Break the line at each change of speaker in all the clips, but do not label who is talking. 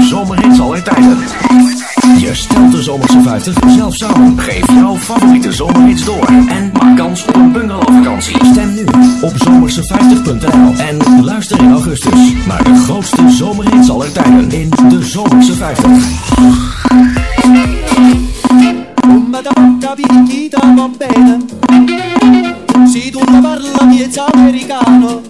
zomerhits aller tijden. Je stelt de Zomerse 50 zelf samen. Geef jouw favoriete zomerhits door. En maak kans op een bungalowvakantie. Stem nu op zomerse50.nl. En luister in augustus naar de grootste zomerhits aller tijden. In de Zomerse 50.
Come da bocca picchita va bene Se tu ne parla miezza americano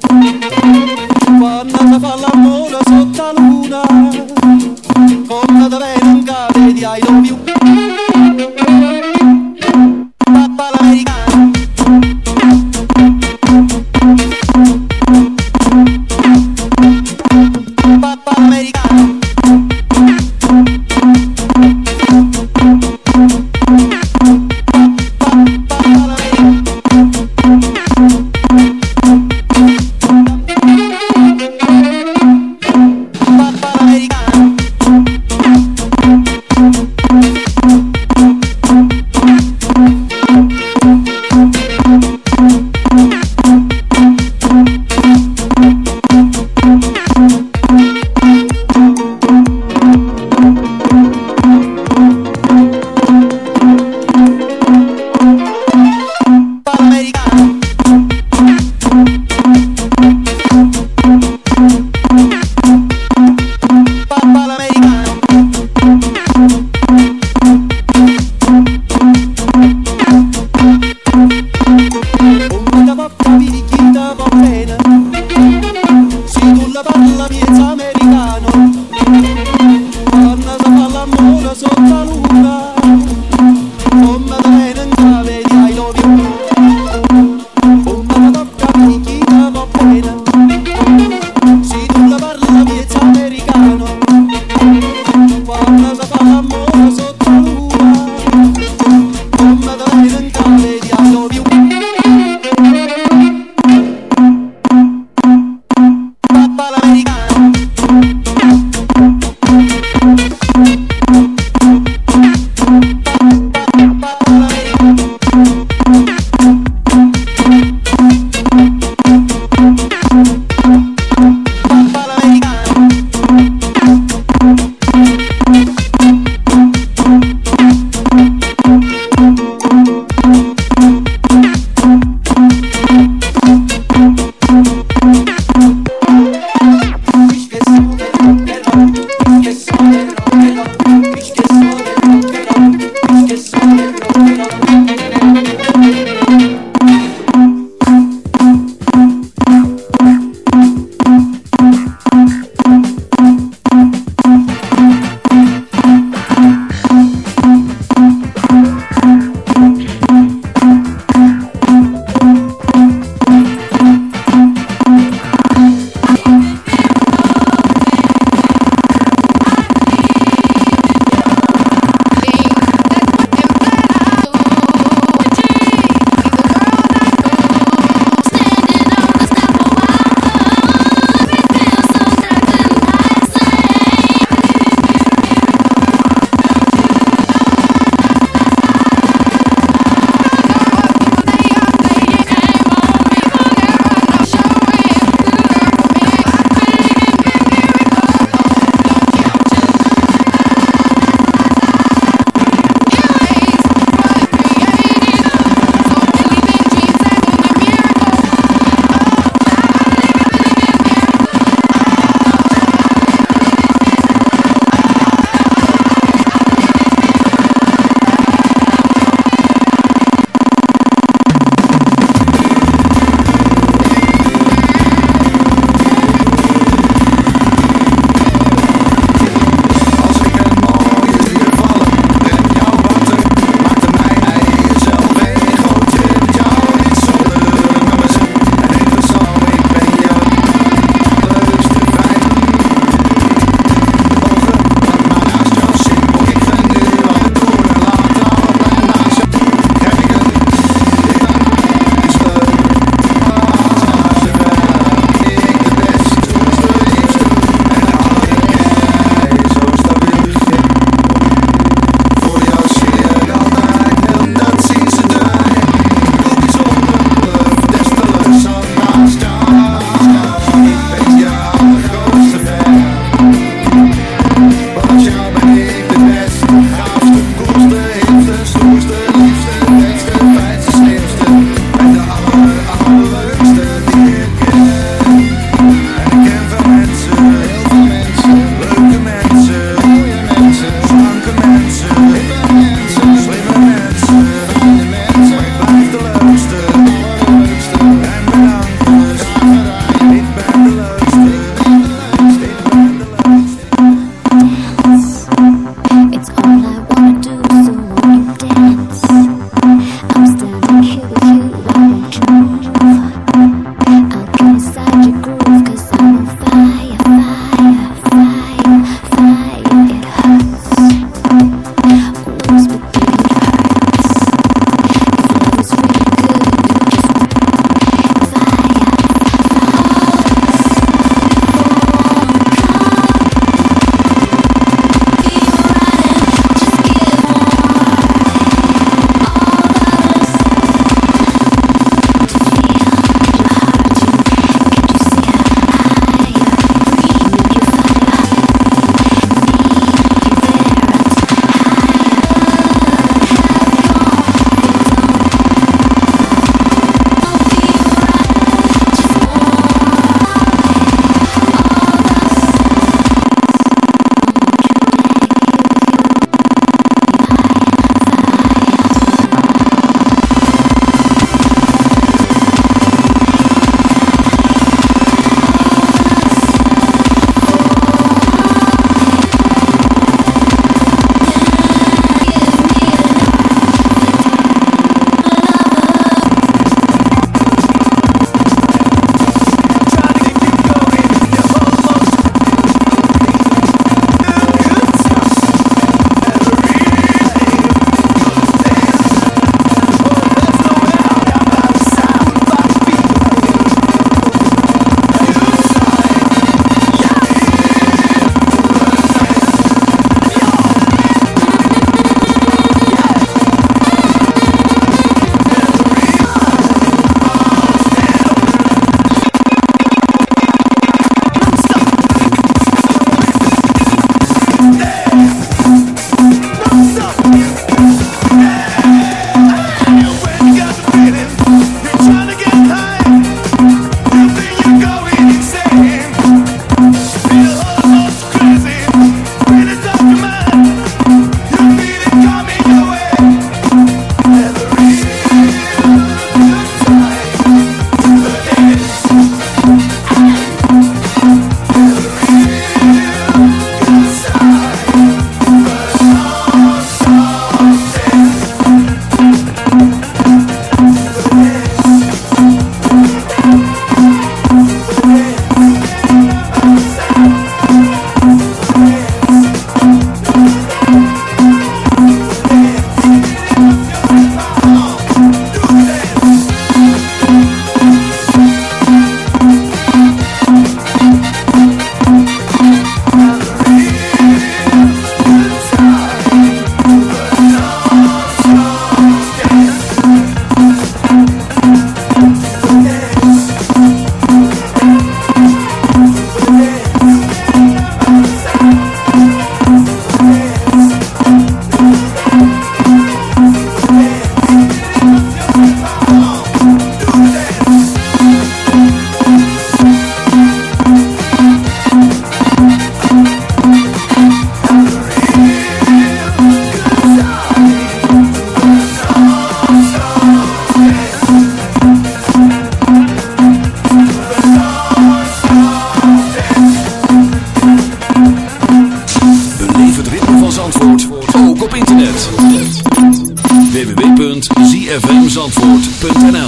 zandvoort.nl